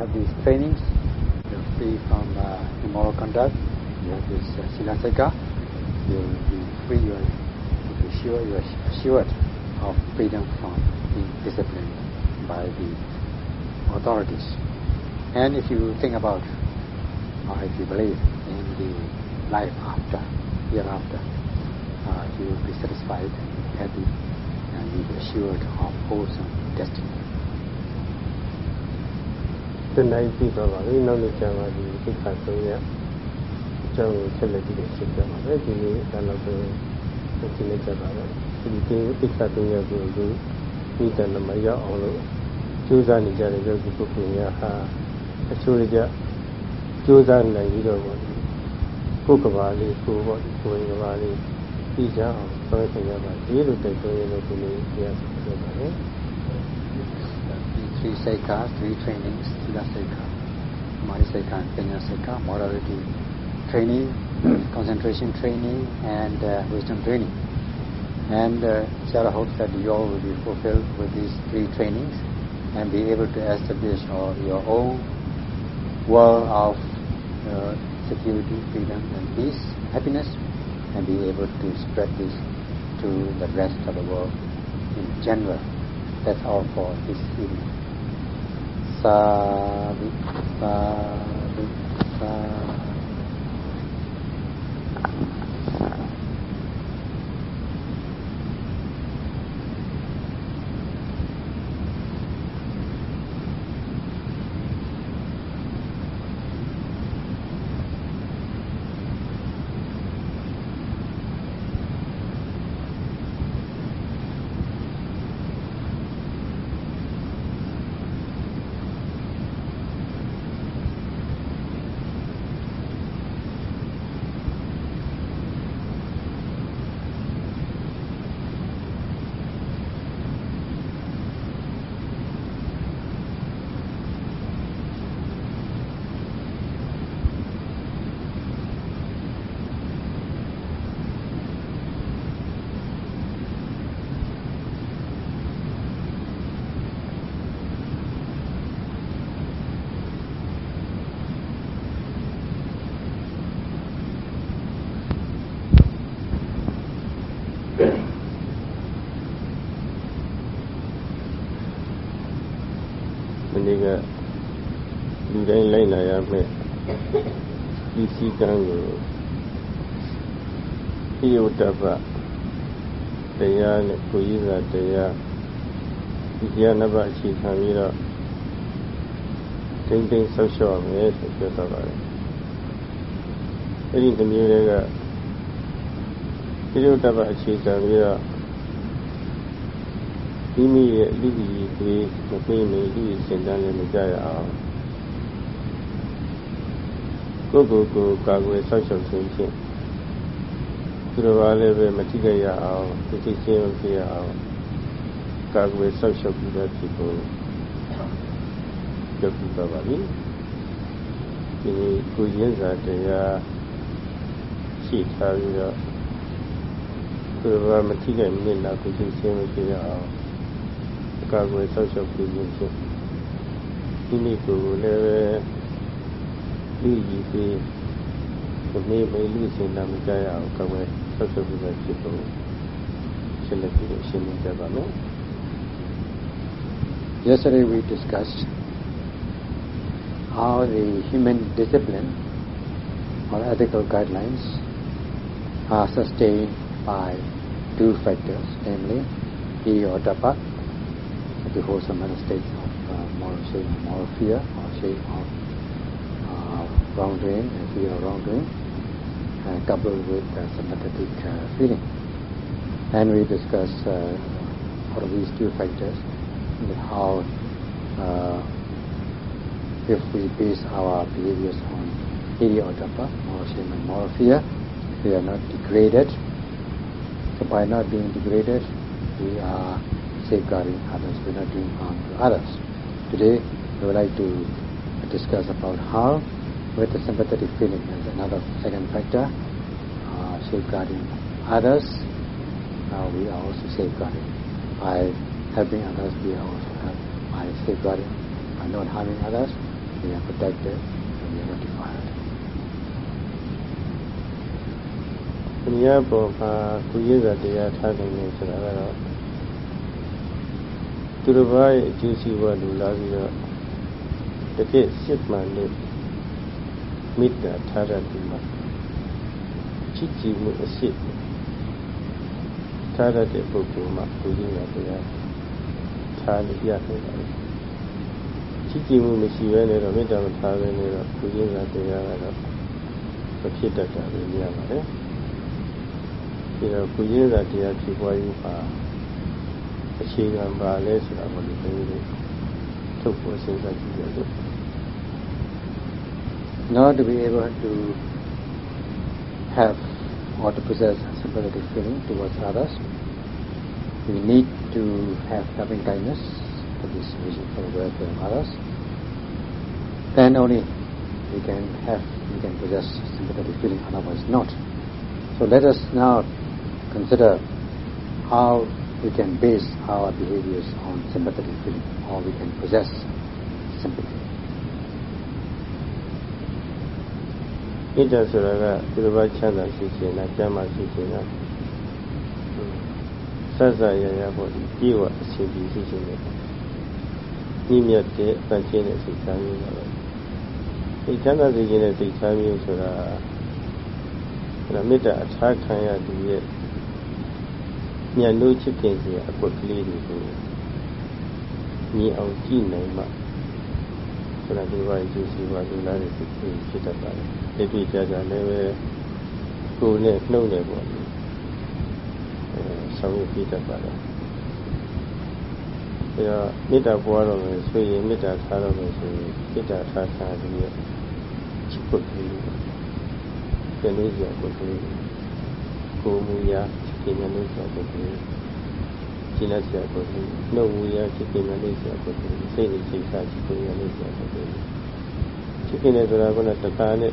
have these trainings. You're free from uh, immoral conduct. You have this uh, silaseka. You'll be free. You'll you're sure. You're assured of freedom from being disciplined by the authorities. And if you think about, or if you believe in the life after, hereafter, uh, you will be satisfied and happy, and you'll be assured of wholesome destiny. တနိုင်ပြီတော့ပါပြီနောက်နေ့ကျမှဒီသိက္ခာဆုံးရအကြောင်းကိုဆက်လက်ပြီးရှင်းပြပါမယ်ဒီနေ့ဒါတော့ဆိုဒီနေ့ကျပါတော့ဒီသိက္ခာဆုံးရကိုဒီဒီတဏမရောက်အောင်လို့ကြိုးစားနေကြတဲ့ယောဂီပုဂ္ဂိုလ်များဟာအချို့ကြကြိုးစားနိုင်ပြီးတော့ပေါ့ကိုယ်ကဘာလေးကိုယ်ပေါ့ကိုယ်ကဘာလေးပြီးကြအောင်ဆောင်းဆင်ရပါဒီလိုတိုက်တွန်းရလို့ဒီနေ့တရားဆက်ပါတယ် three sekas, three trainings, sila seka, mari seka, and penya seka, morality training, concentration training, and uh, wisdom training. And uh, Sarah hopes that you all will be fulfilled with these three trainings and be able to establish uh, your own world of uh, security, freedom, and peace, happiness, and be able to spread this to the rest of the world in general. That's all for this evening. sa sadik, sa. လူတိုင်းလိုက်လာရမယ်ဒီစည်းကမ်းကိုဟိယတပတရားနဲ့ကိုကြီးစာတရားဒီတရားနှစ်ပါးအခြေခံပြီးတော့တင်းတင်းဆောက်ရှောက်မယ်ဆိုပြောတော့ပါတယ်အဲ့ဒီတစ်မျိုးတွေကဟိယတပအခြေခံပြီးတော့မိမိရဲ့လူကြီးတွေမသိနေလူကြီးစင်တန်းလည်းမကြရအောင် ကိုယ်ကိုယ်ကိုကာကွယ်ဆောက်ရှောက်ခြင်းဖြင့်သူတော်ဘာလည်းပဲမထိခိုက်ရအောင်သိသိချင်းမဖြစ်ရအောင်ကာကွယ်ဆောက်ရှောက်ပြီးတော့ဖြစ်ဖို့လုပ်ပြီးတော့ပါပြီဒီကိုရင်းစာတရားရှိထားပြီးတော့သူတော်ဘာမထိခိုက်မနစ်နာကိုသိချင်းမဖြစ်ရအောင်ကာကွယ်ဆောက်ရှောက်ပြီးခြင်းဖြင့်ဒီနေ့ကိုယ်လည်း Yesterday we discussed how the human discipline or ethical guidelines are sustained by two factors, namely e ottappa, the wholesome state of uh, moral shame, moral fear, or shame of wrongdoing and fear of wrongdoing, uh, coupled with uh, sympathetic uh, feeling. And we discuss uh, out these two factors how uh, if we base our behaviors on hiri ottappa, moral shame and moral fear, we are not degraded. So by not being degraded, we are safeguarding others, we're not doing harm to others. Today, we would like to discuss about how, with the sympathetic feeling as another second factor, uh, safeguarding others, uh, we are also safeguarding. By helping others, we are also help by safeguarding, by not harming others, we are protected, and we are not defiled. အမြတ်ပေါ်မှာကုရည်စာတရားထားနိုင်တယ်ဆိုတာကတော့သူတစ်ပါးရဲ့အကျိုးစီးပွားလူလာပြီးတော့တကယ့်စစ်မှန်တဲ့ မေတ္တာထားရတဲ့မှာချစ်ကြည်မှုအစစ်ထားရတဲ့ပုဂ္ဂိုလ်မှာကုရည်စာတရားထားလို့ရနိုင်တယ်ချစ်ကြည်မှုမရှိဘဲနဲ့တော့မေတ္တာမထားဘဲနဲ့တော့ကုရည်စာတရားကတော့မဖြစ်တတ်တာပဲမြင်ရပါတယ်ပြီးတော့ကုရင်းစာတရားဖြစ်ပွားရေးပါအခြေခံပါလဲဆိုတာကိုဒီလိုလေးထုတ်ဖို့စဉ်းစားကြည့်ရလို့ Not to be able to have or to possess a sympathetic feeling towards others, we need to have loving kindness for this vision for the welfare of others. Then only we can have, we can possess sympathetic feeling, otherwise not. So let us now consider how we can base our behaviors on sympathetic feeling, or we can possess sympathy. ဣဒ္ဓဆိုတာကသူတစ်ပါးချမ်းသာရှိခြင်းနဲ့ကျမ်းမာရှိခြင်းနဲ့ဆက်ဆက်ရရဖို့ဒီပြေဝအစီအစီရှိခြင်းနဲ့ညမြတ်တဲ့ပန့်ချင်းတဲ့စိတ်ချမ်းမျိုးပါပဲဒီချမ်းသာစေခြင်းနဲ့စိတ်ချမ်းမျိုးဆိုတာအဲ့မေတ္တာအထားခံရသူရဲ့ညလို့ချစ်ခင်စရာအကွက်ကလေးတွေကိုမြင်အောင်ကြည့်နိုင်မှ ဆိုတာဒီဘာကြီးစီပါလူလာတဲ့ဖြစ်တတ်ပါတယ်ဒီပြကြကြလည်းပဲကိုယ်နဲ့နှုတ်နဲ့ပေါ့အဲဆောင်းရပြတတ်ပါတယ်အဲတော့မေတ္တာပွားတော့မယ်ဆိုရင်မေတ္တာထားတော့မယ်ဆိုရင်မေတ္တာထားထားပြီးချစ်ဖို့ပြီးပြန်လို့ရဖို့ပြီးကိုယ်မူရာချစ်ခင်လို့ဆိုဖို့ပြီး ရှင်းလက်ဆရာကိုနှုတ်မူရာချစ်ခင်လို့ဆိုဖို့ပြီးစိတ်နဲ့စိတ်ထားချစ်ခင်လို့ဆိုဖို့ပြီးချစ်ခင်တယ်ဆိုတာကလည်းတခါနဲ့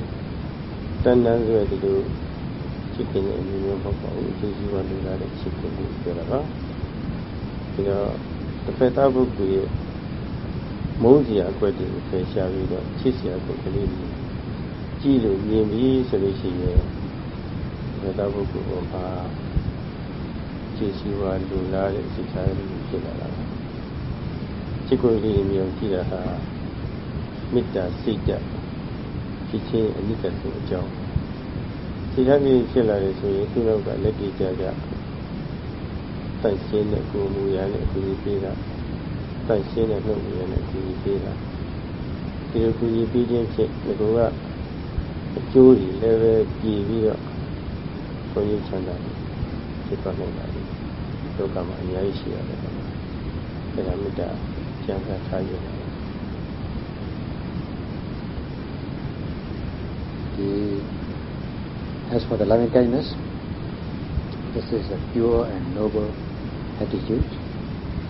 တန်တန်းဆိုတဲ့ဒီလိုချစ်ခင်တဲ့အမျိုးမျိုးမဟုတ်ပါဘူးကျေးဇူးတော်လူလာတဲ့ချစ်ခင်မှုပြောတာပါဒီတော့တစ်ဖက်သားပုဂ္ဂိုလ်ရဲ့မုန်းစရာအကွက်တွေကိုဖယ်ရှားပြီးတော့ချစ်စရာကိုကလေးကြီးကြည့်လို့မြင်ပြီးဆိုလို့ရှိရင်ဘယ်တော့ပုဂ္ဂိုလ်ပေါ် မှာကျေးဇူးတော်လူလာတဲ့စိတ်ထားလေးဖြစ်လာတာချစ်ကိုယ်လေးမျိုးကြည့်တာဟာမေတ္တာစိတ်ဓာတ်ဖြစ်ခြင်းအနိစ္စကိုအကြောင်းစိတ်ဓာတ်ကြီးဖြစ်လာတယ်ဆိုရင်သူတို့ကလက်ကြည့်ကြကြတိုင်ရှင်းတဲ့ကိုယ်မူရနဲ့အကူကြီးပေးတာတိုင်ရှင်းတဲ့နှုတ်မူရနဲ့အကူကြီးပေးတာဒီလိုကူကြီးပေးခြင်းဖြင့်ဒီကောကအကျိုးတွေလည်းပဲပြည်ပြီးတော့ဘုန်းကြီးချမ်းသာဖြစ်သွားနိုင်ပါလိမ့် ဒုက္ခမှာအများကြီးရှိရတယ်ဒါကမေတ္တာကျမ်းစာထားရတာ The, as for the loving kindness, this is a pure and noble attitude,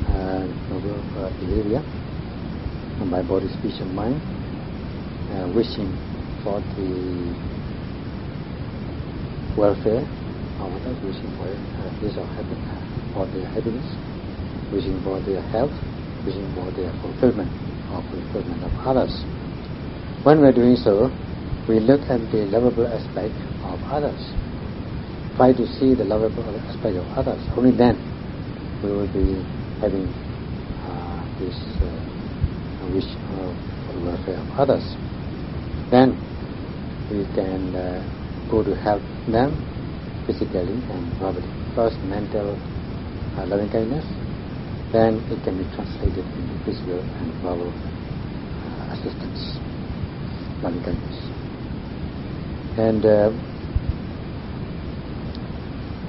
uh, noble uh, behavior by body, speech, and mind, uh, wishing for the welfare of others, wishing for uh, his or happiness, for their happiness, wishing for their health, wishing for their fulfillment or fulfillment of others. When we are doing so, we look at the lovable aspect of others. Try to see the lovable aspect of others. Only then we will be having uh, this uh, wish for the welfare of others. Then we can uh, go to help them physically and verbally. First, mental uh, loving kindness. Then it can be translated into physical and verbal uh, assistance, loving kindness and uh,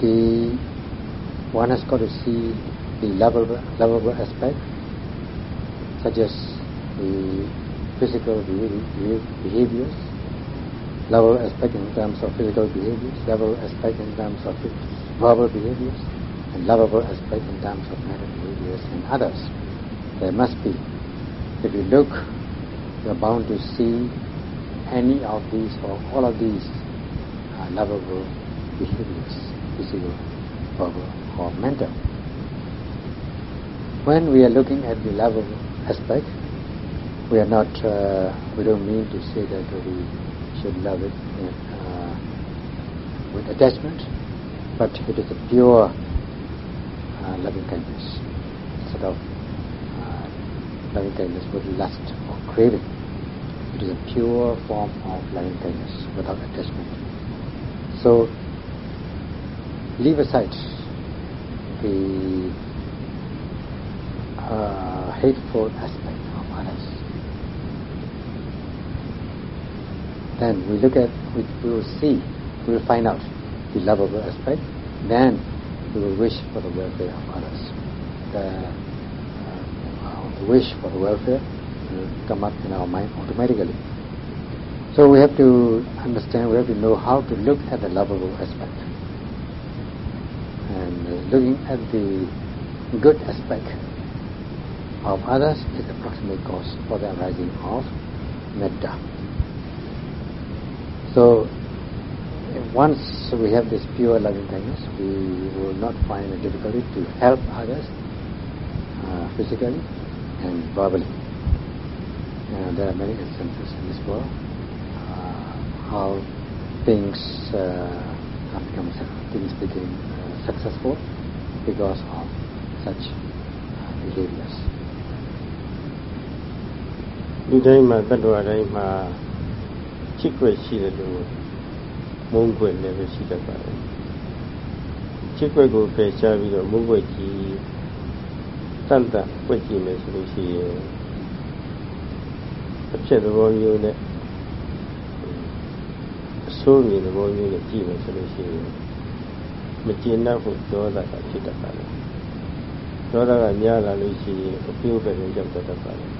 the one has got to see the lovable, lovable aspect, such as the physical behaviors, lovable aspect in terms of physical behaviors, lovable aspect in terms of verbal behaviors, and lovable aspect in terms of mental behaviors and others. There must be. If you look, you are bound to see any of these or all of these are lovable behaviors, physical, verbal, or mental. When we are looking at the lovable aspect, we are not, uh, we don't mean to say that we should love it uh, with attachment, but it is a pure uh, loving kindness, sort of uh, loving kindness with lust or craving. It is a pure form of loving kindness without attachment. So, leave aside the uh, hateful aspect of others then we look at, we, we will see, we will find out the lovable aspect, then we wish for the welfare of others. The, uh, the wish for the welfare will come up in our mind automatically. So we have to understand, we have to know how to look at the lovable aspect. And uh, looking at the good aspect of others is the proximate cause for the arising of metta. So once we have this pure loving kindness, we will not find a difficulty to help others uh, physically and verbally. And there are many instances in this world uh, how things uh, have become things became uh, successful because of such uh, behaviors. လူတိုင်းမှာတ attva တိုင်းမှာချစ်ွက်ရှိတယ်လို့ မုန်းွက်လည်းပဲရှိတတ်ပါတယ်ချစ်ွက်ကိုပယ်ရှားပြီးတော့မုန်းွက်ကြီးတန်တန်ွက်ကြည့်မယ်ဆိုလို့ရှိရင်အဖြစ်သဘောမျိုးနဲ့အဆိုးမြင်သဘောမျိုးနဲ့ကြည့်မယ်ဆိုလို့ရှိရင်မကျေနပ်ဖို့ဒေါသကဖြစ်တတ်ပါတယ်ဒေါသကများလာလို့ရှိရင်အပြုတ်ပဲကြောက်တတ်ပါတယ်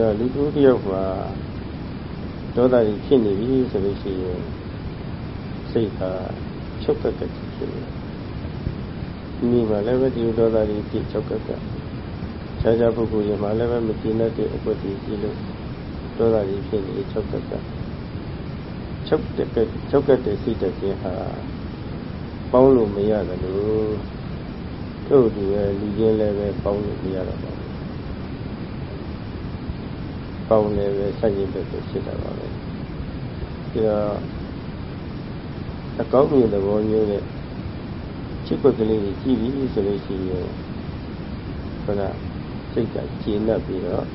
ဒါလူတူတယောက်မှာ ဒေါသကြီးဖြစ်နေပြီဆိုလို့ရှိရင်စိတ်ကချုပ်ကက်ကက်ဖြစ်နေဒီနေ့မှလည်းပဲဒီဒေါသကြီးဖြစ်ချုပ်ကက်ကက်ခြားခြားပုဂ္ဂိုလ်တွေမှာလည်းပဲမကျင်တဲ့အကွက်ကြီးရှိလို့ဒေါသကြီးဖြစ်နေချုပ်ကက်ကက်ချုပ်ကက်ကက်ချုပ်ကက်တဲ့စိတ်တည်းဟာပေါင်းလို့မရတယ်လို့တို့ဒီပဲလူချင်းလည်းပဲပေါင်းလို့မရတော့ပါဘူး ပေါင်းလည်းပဲဆက်ရင်ပဲဖြစ်တာပါပဲဒီတော့အကောင်းမြင်သဘောမျိုးနဲ့ချစ်ွက်ကလေးကြီးကြည့်ပြီးဆိုလို့ရှိရင်ခဏစိတ်ကကျေနပ်ပြီးတော့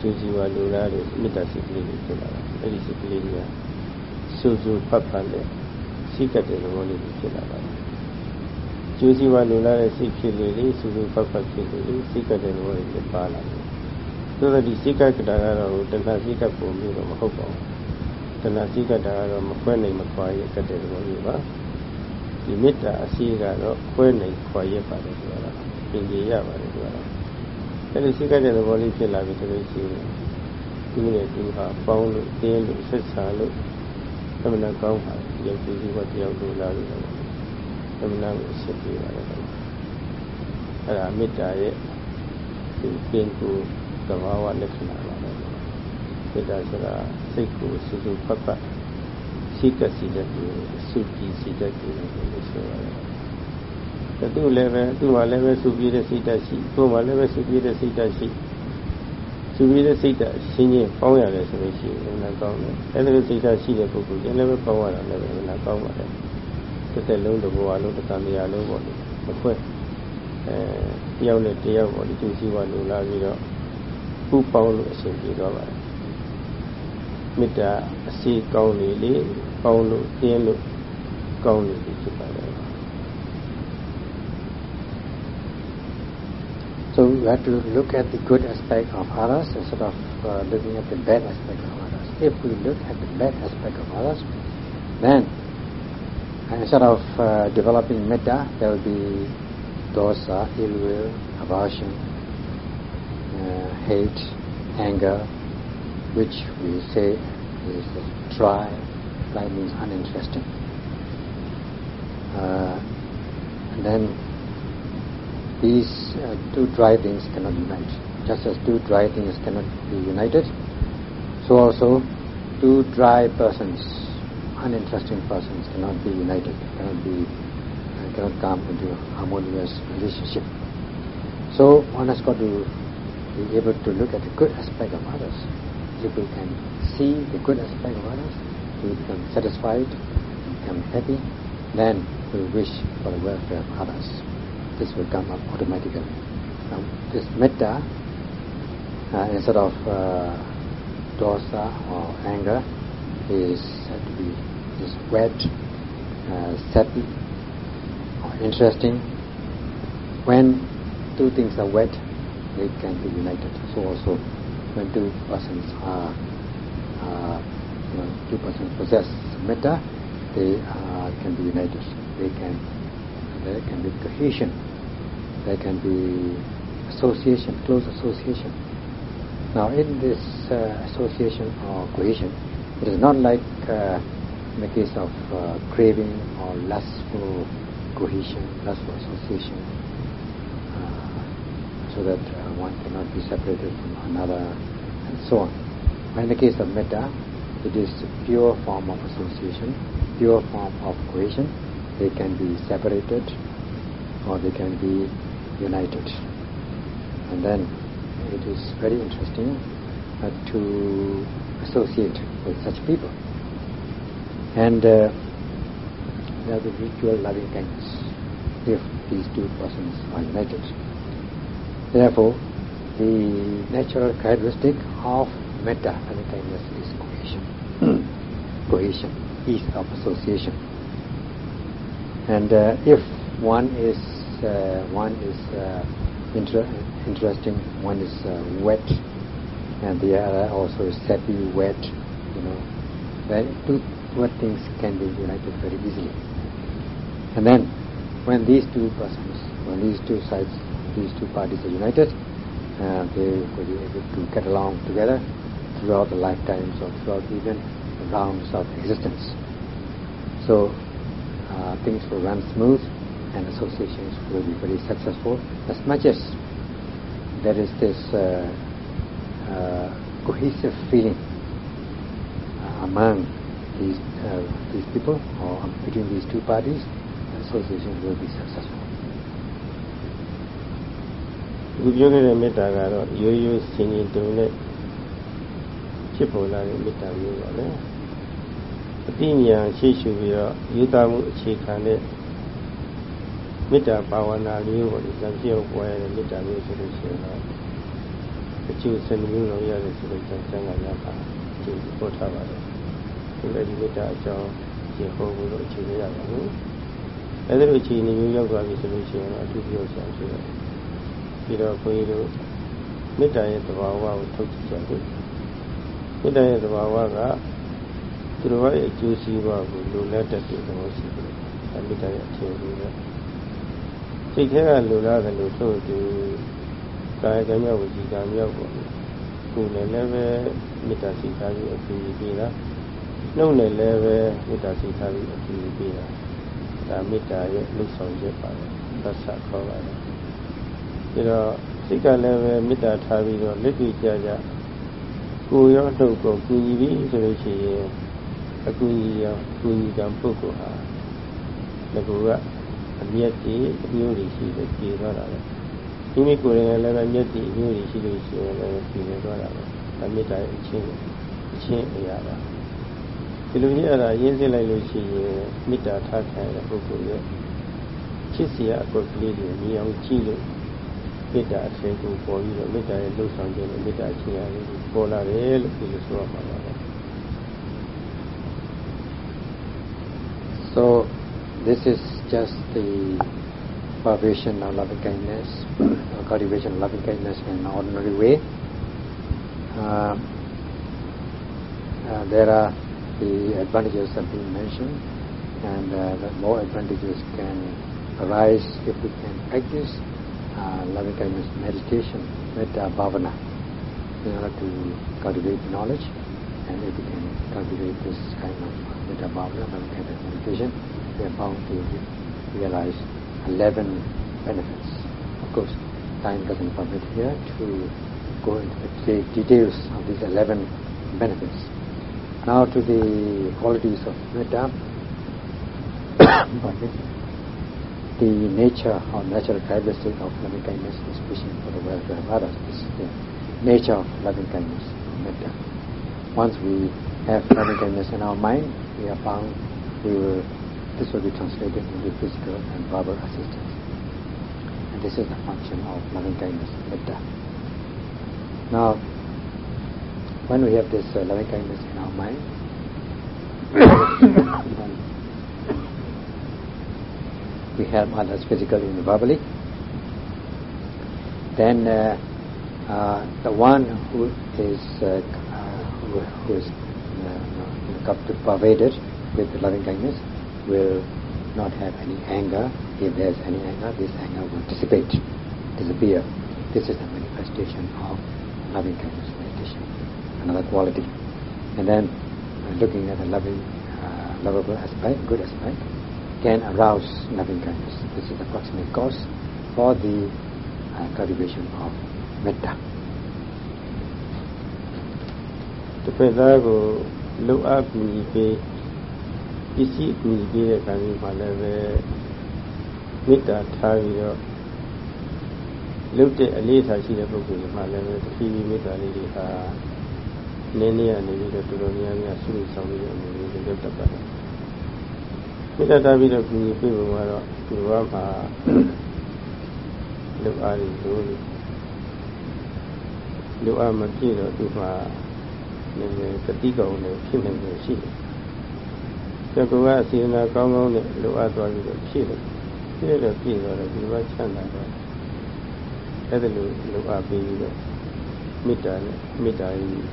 ကျူးစီဝါလူလားတဲ့မေတ္တာစိတ်ကလေးတွေဖြစ်လာတာအဲ့ဒီစိတ်ကလေးတွေကစူးစူးဖတ်ဖတ်တဲ့စိတ်ကတဲ့သဘောလေးတွေဖြစ်လာတာကျူးစီဝါလူလားတဲ့စိတ်ဖြစ်လေလေစူးစူးဖတ်ဖတ်ဖြစ်လေလေစိတ်ကတဲ့သဘောလေးတွေပါလာတယ် ဆိုတော့ဒီစိတ်ကကတာကတော့တဏှာစိတ်ကပုံမျိုးတော့မဟုတ်ပါဘူးတဏှာစိတ်ကတာကတော့မခွဲနိုင်မခွာရကတဲ့သဘောမျိုးပါဒီမေတ္တာအစီကတော့ခွဲနိုင်ခွာရပါတယ်ဆိုတာပြင်ကြရပါတယ်ဆိုတာအဲဒီစိတ်ကတဲ့သဘောလေးဖြစ်လာပြီဆိုလို့ရှိရင်ဒီနဲ့ဒီဟာပေါင်းလို့တင်းလို့ဆက်ဆံလို့သမဏကောင်းပါရုပ်ကြည့်ပြီးတော့တယောက်လိုလာလို့သမဏကိုဆက်ပြီးပါတယ်အဲ့ဒါမေတ္တာရဲ့ဒီပင်ကို သဘာဝလက္ခဏာပါပဲစိတ်ဓာတ်ဆိုတာစိတ်ကိုစူးစူးဖတ်ဖတ်စိတ်ကစီတဲ့ကိုစုကြည်စီတဲ့ကိုလို့ဆိုရတယ်သူလည်းပဲသူ့မှာလည်းပဲစုပြည့်တဲ့စိတ်ဓာတ်ရှိသူ့မှာလည်းပဲစုပြည့်တဲ့စိတ်ဓာတ်ရှိစုပြည့်တဲ့စိတ်ဓာတ်ရှင်းချင်းပေါင်းရတယ်ဆိုလို့ရှိရင်လည်းကောင်းတယ်အဲဒီလိုစိတ်ဓာတ်ရှိတဲ့ပုဂ္ဂိုလ်လည်းပဲပေါင်းရတာလည်းပဲလည်းကောင်းပါတယ်တစ်သက်လုံးတစ်ဘဝလုံးတစ်သံဃာလုံးပေါ့လေမခွဲအဲတယောက်နဲ့တယောက်ပေါ့ဒီသူစီဝါလိုလာပြီးတော့ ပူပေါင်းလို့အဆင်ပြေတော့ပါတယ်မေတ္တာအစီကောင်းလေလေပေါင်းလို့ပြင်းလို့ကောင်းလေဖြစ်ပါတယ် So we have to look at the good aspect of others instead of uh, looking at the bad aspect of others. If we look at the bad aspect of others, then instead of uh, developing metta, there will be dosa, ill will, aversion, uh, hate, anger, which we say is dry. Dry means uninteresting. Uh, and then these uh, two dry things cannot unite. Just as two dry things cannot be united, so also two dry persons, uninteresting persons cannot be united, cannot be, uh, cannot come into harmonious relationship. So one has got to be able to look at the good aspect of others. If we can see the good aspect of others, we become satisfied, become happy, then we wish for the welfare of others. This will come up automatically. Now, this metta, uh, instead of uh, dosa or anger, is said to be is wet, uh, sappy, or interesting. When two things are wet, they can be united. So also, when two persons are, uh, you know, two persons possess metta, they uh, can be united. They can, there can be cohesion. There can be association, close association. Now, in this uh, association or cohesion, it is not like uh, in the case of uh, craving or lustful cohesion, lustful association, uh, so that one cannot be separated from another, and so on. In the case of metta, it is a pure form of association, pure form of cohesion. They can be separated or they can be united. And then it is very interesting uh, to associate with such people. And uh, there will be mutual loving kindness if these two persons are united. Therefore, the natural characteristic of loving kindness is cohesion. cohesion, is of association. And uh, if one is uh, one is uh, inter- interesting, one is uh, wet, and the other also is sappy, wet, you know, then two, two things can be united very easily. And then, when these two persons, when these two sides, these two parties are united, uh, they will be able to get along together throughout the lifetimes or throughout even the rounds of existence. So, uh, things will run smooth and associations will be very successful as much as there is this uh, uh, cohesive feeling uh, among these uh, these people or between these two parties, the association will be successful. ဒီပြောခဲ့တဲ့မေတ္တာကတော့ရိုးရိုးစင်ရင်တုံနဲ့ဖြစ်ပေါ်လာတဲ့မေတ္တာမျိုးပါလေအတိညာရှိရှုပြီးတော့ယူသားမှုအခြေခံတဲ့မေတ္တာဘာဝနာလေးကိုဒီဇံပြောက်ပွားရတဲ့မေတ္တာမျိုးဆိုလို့ရှိရင်တော့အကျိုးစံမျိုးတော်ရတယ်ဆိုလို့ဇံစံကရပါကျင့်ပေါ်ထားပါတယ်ဒီလည်းဒီမေတ္တာအကြောင်းရှင်းဟောဖို့လို့အခြေရရပါဘူးအဲဒီလိုအခြေအနေမျိုးရောက်သွားပြီဆိုလို့ရှိရင်တော့အထူးပြောချင်ဖြစ်တယ် ပြီးတော့ခွေးတို့မေတ္တာရဲ့သဘာဝကိုထုတ်ကြည့်ကြတယ်မေတ္တာရဲ့သဘာဝကသူတော်ရဲ့အကျိုးစီးပွားကိုလိုလားတတ်တဲ့သဘောရှိတယ်။မေတ္တာရဲ့အခြေအနေပဲ။စိတ်ထဲကလိုလားတယ်လို့ဆိုသူကာယကံမြောက်ဝစီကံမြောက်ပေါ့။ကိုယ်နဲ့လည်းပဲမေတ္တာစိတ်ထားပြီးအကျိုးပေးတာ။နှုတ်နဲ့လည်းပဲမေတ္တာစိတ်ထားပြီးအကျိုးပေးတာ။ဒါမေတ္တာရဲ့လှုပ်ဆောင်ချက်ပါပဲ။သတ်ဆက်ခေါ်ပါတယ်။ ဒါတော့စိတ်ကလည်းပဲမေတ္တာထားပြီးတော့လက်တွေ့ကြကြကိုယ်ရောနှုတ်ကိုကူညီပြီးဆိုလို့ရှိရင်အကူအညီရောကူညီကံပုဂ္ဂိုလ်ဟာငကူကအမျက်ကြီးအမျိုးတွေရှိတယ်ပြေသွားတာပဲမိမိကိုယ်ရင်လည်းပဲမျက်ကြီးအမျိုးတွေရှိလို့ရှိရင်လည်းပြေနေသွားတာပဲဒါမေတ္တာရဲ့အချင်းအချင်းအရာပါဒီလိုကြီးအဲ့ဒါရင်းစစ်လိုက်လို့ရှိရင်မေတ္တာထားခံတဲ့ပုဂ္ဂိုလ်ရဲ့ချစ်စရာအကွက်ကလေးတွေမြင်အောင်ကြည့်လို့ မေတ္တာအရှင်ကိုပေါ်ပြီးတော့မေတ္တာရဲ့လှုပ်ဆောင်ခြင်းနဲ့မေတ္တာချင်းရာလေးကိုပေါ်လာတယ်လို့ဒီလိုဆိုရမှာပါပဲ So this is just the cultivation of loving kindness, or cultivation of loving kindness in an ordinary way. Uh, uh, there are the advantages have been mentioned, and uh, the more advantages can arise if we can practice uh, loving kindness meditation, metta bhavana, in order to cultivate knowledge, and if we can cultivate this kind of metta bhavana, loving kindness meditation, we are bound to realize 11 benefits. Of course, time doesn't permit here to go into the details of these 11 benefits. Now to the qualities of metta. the nature or natural characteristic of loving kindness is wishing for the welfare of others. This is the nature of loving kindness, metta. Once we have loving kindness in our mind, we are bound, we will, this will be translated into physical and verbal assistance. And this is the function of loving kindness, metta. Now, when we have this uh, loving kindness in our mind, we help others physically and verbally. Then uh, uh, the one who is uh, who, who is uh, pervaded with loving kindness will not have any anger. If there's any anger, this anger will dissipate, disappear. This is the manifestation of loving kindness meditation, another quality. And then uh, looking at the loving, uh, lovable aspect, good aspect, can arouse loving kindness. This is the proximate cause for the uh, cultivation of metta. တစ်ဖက်သားကိုလှုပ်အပ်ပြီးပေးပစ္စည်းကူညီပေးတဲ့ကံကြီးမှလည်းပဲမေတ္တာထားပြီးတော့လုတ်တဲ့အလေးထားရှိတဲ့ပုဂ္ဂိုလ်တွေမှလည်းပဲတတိယမေတ္တာလေးတွေဟာနည်းနည်းအနေနဲ့တော်တော်များများဆုဆောင်ပြီးတဲ့အနေနဲ့လုပ်တတ်ပါတယ် မေတ္တာထားပြီးတော့ကူညီပေးဖို့ကတော့ဒီဘဝမှာလုတ်အားလို့လုတ်အားမပြည့်တော့သူမှာနည်းနည်းတတိကောင်နဲ့ဖြစ်နေလို့ရှိတယ်။ကျောက်ကကအစီအနာကောင်းကောင်းနဲ့လုတ်အားသွားပြီးတော့ဖြစ်တယ်။ဖြစ်တော့ပြည့်သွားတော့ဒီဘဝချမ်းသာတော့အဲ့ဒါလိုလုတ်အားပေးပြီးတော့မေတ္တာနဲ့မေတ္တာကြီး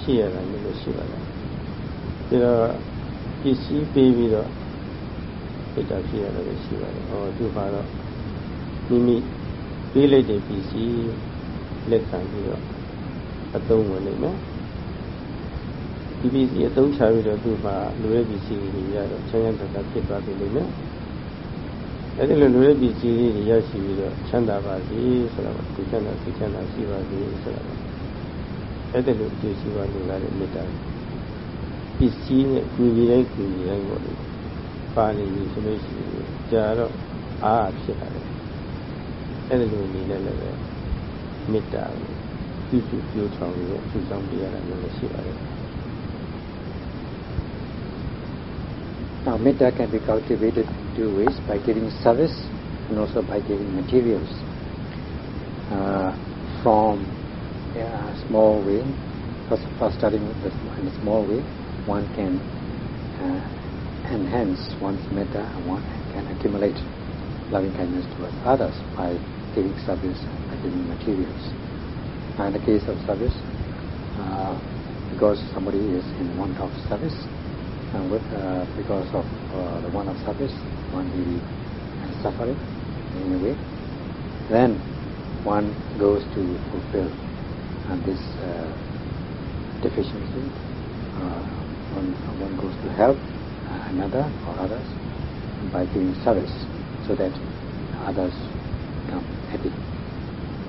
ရှိရတာမျိုးလို့ရှိပါလား။ဒါတော့ပစ္စည်းပေးပြီးတော့ စိတ်ဓာတ်ဖြစ်ရတယ်လို့ရှိပါတယ်။ဟောသူမှာတော့မိမိပေးလိုက်တဲ့ပစ္စည်းလက်ခံပြီးတော့အသုံးဝင်နေမယ်။ဒီပစ္စည်းအသုံးချပြီးတော့သူမှာလူရဲ့ပစ္စည်းတွေရတော့ချမ်းသာတာဖြစ်သွားပြီလိမ့်မယ်။အဲဒီလိုလူရဲ့ပစ္စည်းတွေရရှိပြီးတော့ချမ်းသာပါစေဆိုတော့ဒီချမ်းသာစိတ်ချမ်းသာရှိပါစေဆိုတော့အဲဒီလိုကြည့်ရှိပါလို့လည်းမေတ္တာပစ္စည်းနဲ့ကူညီတိုင်းကူညီတိုင်းပေါ့လေ။ ပါနေပြီဆိုလို့ရှိရင်ကြာတော့အာဖြစ်လာတယ်အဲ့ဒီလိုနေနဲ့လည်းပဲမေတ္တာကိုပြုစုပြောထောင်ရအောင်ဆောင်ပြရတာမျိုးလည်းရှိပါတယ် Now, metta can be cultivated two ways, by giving service and also by giving materials. Uh, from a yeah, small way, first, first starting with the, in a small way, one can uh, enhance one's metta and one can accumulate loving kindness towards others by giving service by giving materials. Now in the case of service, uh, because somebody is in want of service, and with, uh, because of uh, the want of service, one be suffering in a way, then one goes to fulfill and this uh, deficiency. Uh, one, one goes to help another or others by giving service so that others become happy,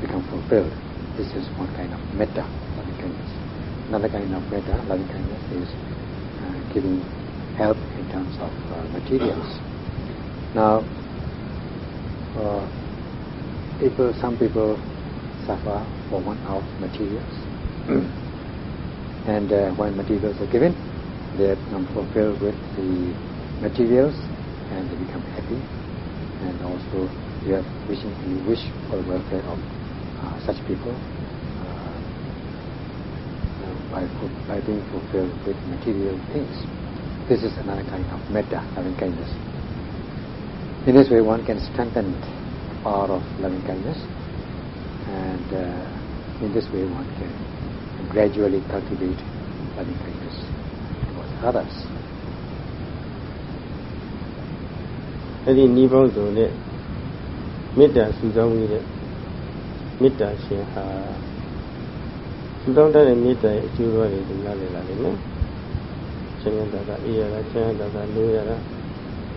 become fulfilled. This is one kind of metta, loving kindness. Another kind of metta, loving kindness, is uh, giving help in terms of uh, materials. Now, uh, people, some people suffer for want of materials. and uh, when materials are given, they become fulfilled with the materials and they become happy and also you have wishing you wish for the welfare of uh, such people uh, by, by being fulfilled with material things. This is another kind of metta, loving kindness. In this way one can strengthen the power of loving kindness and uh, in this way one can gradually cultivate loving kindness towards others. အဲ့ဒီနိဗ္ဗာန်ဆိုတဲ့မေတ္တာစုဆောင်းပြီးတဲ့မေတ္တာရှင်ဟာစုဆောင်းတဲ့မေတ္တာရဲ့အကျိုးတော်တွေနားလည်လာတယ်နော်။ရှင်ရတာကအေးရတာရှင်ရတာကလိုရတာ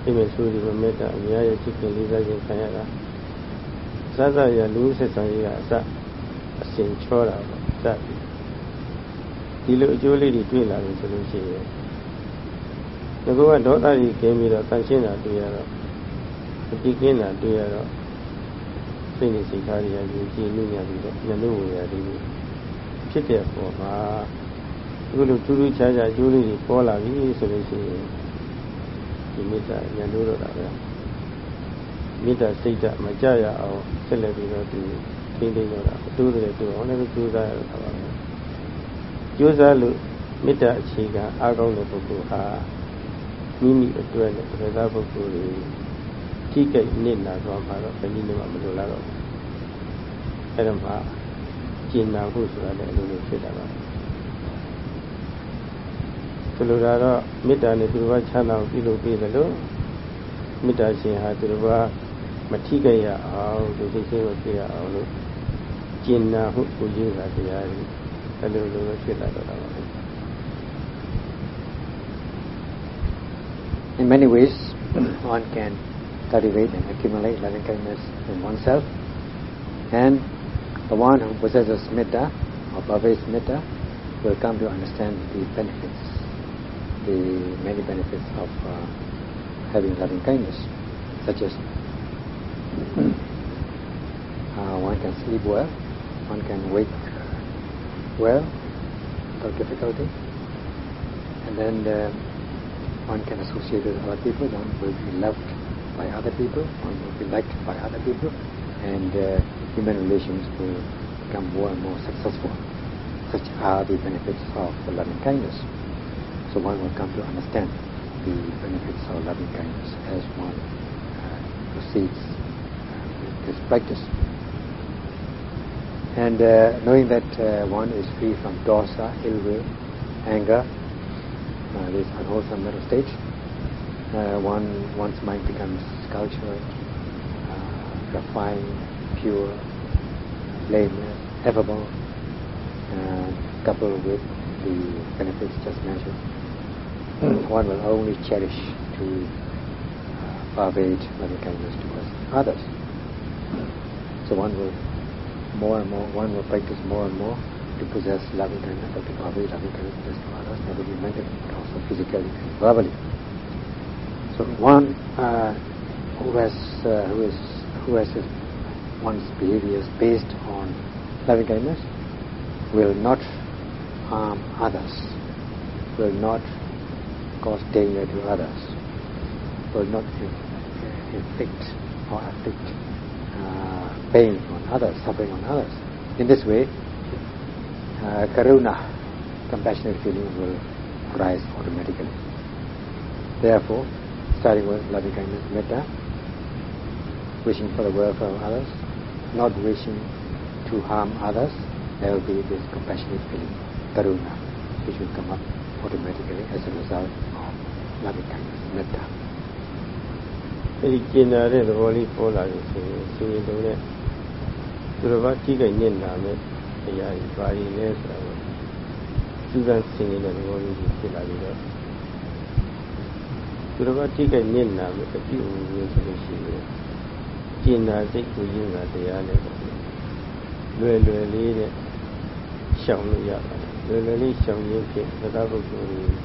အိမ်မဆိုးဒီမေတ္တာအများရဲ့ချစ်ခင်လေးစားခြင်းခံရတာစသရလူဆက်ဆံရေးကအစအစဉ်ချောတာပေါ့စသည်ဒီလိုအကျိုးလေးတွေတွေ့လာပြီဆိုလို့ရှိရင် ငါကဒေါသကြီးကျင်းပြီးတော့တန်ရှင်းတာတွေ့ရတော့အပြစ်ကင်းတာတွေ့ရတော့စိတ်နဲ့စိတ်ထားတွေအရင်ကြည်နုညာပြီးတော့ဉာဏ်လို့ဝင်ရတယ်ဖြစ်တဲ့ပေါ်မှာအခုလိုထူးထူးခြားခြားကျိုးလေးတွေပေါ်လာပြီဆိုလို့ရှိရင်ဒီမေတ္တာဉာဏ်လို့တော့တာပဲမေတ္တာစိတ်ဓာတ်မကြရအောင်ဆက်လက်ပြီးတော့ဒီထိန်းသိမ်းတော့တာတိုးတယ်တိုးအောင်လည်းကြိုးစားရတာပါပဲကြိုးစားလို့မေတ္တာအခြေခံအားကောင်းတဲ့ပုဂ္ဂိုလ်ဟာ မိမိအတွက်နဲ့ပရိသတ်ပုဂ္ဂိုလ်တွေထိကိတ်နစ်နာသွားမှာတော့ဘယ်နည်းမှမလိုလားတော့အဲ့ဒါမှကျင်နာဖို့ဆိုတာလည်းအလိုလိုဖြစ်တာပါဆိုလိုတာတော့မေတ္တာနဲ့သူတော်ဘာချမ်းသာပြုလုပ်ပေးတယ်လို့မေတ္တာရှင်ဟာသူတော်ဘာမထိခိုက်ရအောင်သူသိချင်းမဖြစ်ရအောင်လို့ကျင်နာဟုကိုရင်းတာတရားကြီးအဲ့လိုလိုဖြစ်လာတော့တာပါ In many ways, one can cultivate and accumulate loving kindness in oneself, and the one who possesses metta or pervades metta will come to understand the benefits, the many benefits of uh, having loving kindness, such as uh, one can sleep well, one can wake well without difficulty, and then uh, one can associate with other people, one will be loved by other people, one will be liked by other people, and uh, human relations will become more and more successful. Such are the benefits of the loving kindness. So one will come to understand the benefits of loving kindness as one uh, proceeds uh, with this practice. And uh, knowing that uh, one is free from dosa, ill will, anger, uh, this unwholesome mental state, uh, one one's mind becomes cultured, uh, refined, pure, blameless, affable, and coupled with the benefits just mentioned, one will only cherish to uh, pervade loving kindness towards others. So one will more and more, one will practice more and more to possess loving kindness, or to pervade loving kindness to others, not only mentally but also physically and verbally. So one uh, who has uh, who is who has his, one's behaviors based on loving kindness will not harm others, will not cause danger to others, will not inflict or afflict uh, pain on others, suffering on others. In this way, uh, karuna, compassionate feeling will arise automatically. Therefore, starting with loving kindness, metta, wishing for the welfare of others, not wishing to harm others, there will be this compassionate feeling, karuna, which will come up automatically as a result of loving kindness, metta. အဲဒီကျင်နာတဲ့သဘောလေးပေါ်လာလို့ဆိုရင်ရှင်ရင်တုံးနဲ့သူတော်ဘာထိခိုက်ညစ်နာမဲ့ တရားကြီးပါရီလဲဆိုတာကိုစူးစမ်းဆင်နေတဲ့သဘောလေးကြီးဖြစ်လာပြီးတော့သူတော်ဘာထိခိုက်ညစ်နာမဲ့အပြုအမူမျိုးဆိုလို့ရှိရင်ကျင်နာစိတ်ကိုရင်းတာတရားနဲ့လွယ်လွယ်လေးနဲ့ရှောင်လို့ရပါတယ်လွယ်လွယ်လေးရှောင်ရင်းဖြင့်သဒ္ဓပုဂ္ဂိုလ်ကြီး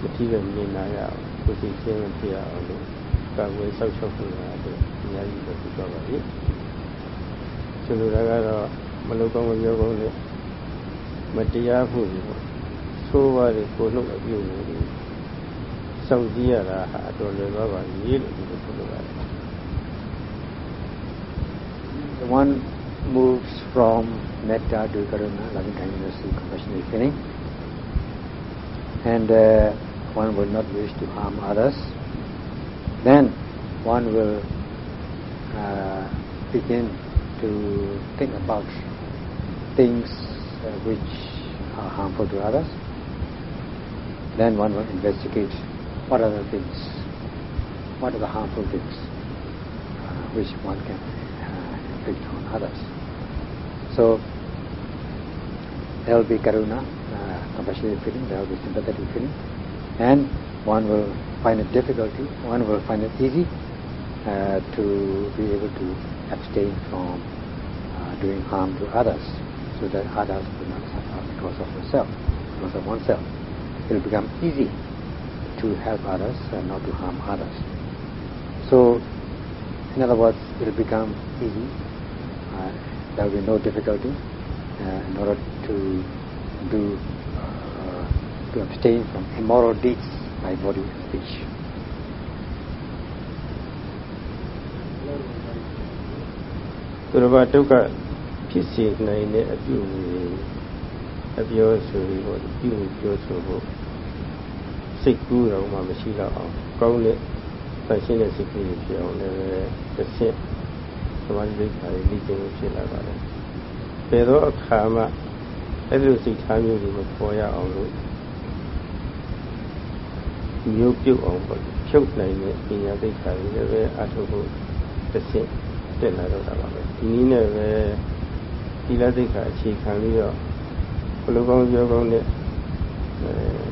မထိခိုက်ညစ်နာရအောင်ကိုယ်စိတ်ချင်းမဖြစ်အောင်လို့ကာဝယ်ဆောက်ရှောက်ဖို့ရတယ်အများကြီးပဲပြတော့ပါပြီ ဆိုလိုတာကတော့မလုံကောင်းမပြောကောင်းနဲ့မတရားမှုတွေပေါ့သိုးပါးတွေကိုနှုတ်အပြုမှုတွေစောင့်ကြည့်ရတာဟာအတော်လွယ်သွားပါရေးလို့ဒီလိုဆိုလိုပါတယ် The one moves from metta to karuna, loving kindness to compassionate feeling, and uh, one will not wish to harm others, then one will uh, begin to think about things uh, which are harmful to others. Then one will investigate what are the things, what are the harmful things uh, which one can uh, inflict on others. So there will be karuna, uh, compassionate feeling, there will be sympathetic feeling, and one will find it difficulty, one will find it easy uh, to be able to abstain from doing harm to others, so that others will not suffer because of yourself, because of oneself. It will become easy to help others and not to harm others. So, in other words, it will become easy. Uh, there will be no difficulty uh, in order to do uh, to abstain from immoral deeds by body and speech. သူတော်ဘာဒုက္ခ ဖြစ်စေနိုင်တဲ့အပြုအမူတွေအပြောဆိုပြီးတော့ပြုပြောဆိုဖို့စိတ်ကူးတော့မှမရှိတော့အောင်ကောင်းတဲ့ဆန့်ရှင်းတဲ့စိတ်ကလေးဖြစ်အောင်လည်းတစ်ဆင့်သမာဓိလိခါလေးလေ့ကျင့်ဖြစ်လာပါတယ်။ဘယ်တော့အခါမှအဲ့လိုစိတ်ထားမျိုးတွေမပေါ်ရအောင်လို့မျိုးပြုတ်အောင်ပေါ့ဖြုတ်နိုင်တဲ့ပညာသိက္ခာတွေလည်းပဲအထုပ်ဖို့တစ်ဆင့်တက်လာတော့တာပါပဲဒီနည်းနဲ့ပဲ ဒီလသိက္ခာအခြေခံပြီးတော့ဘလိုကောင်းပြောကောင်းတဲ့အဲ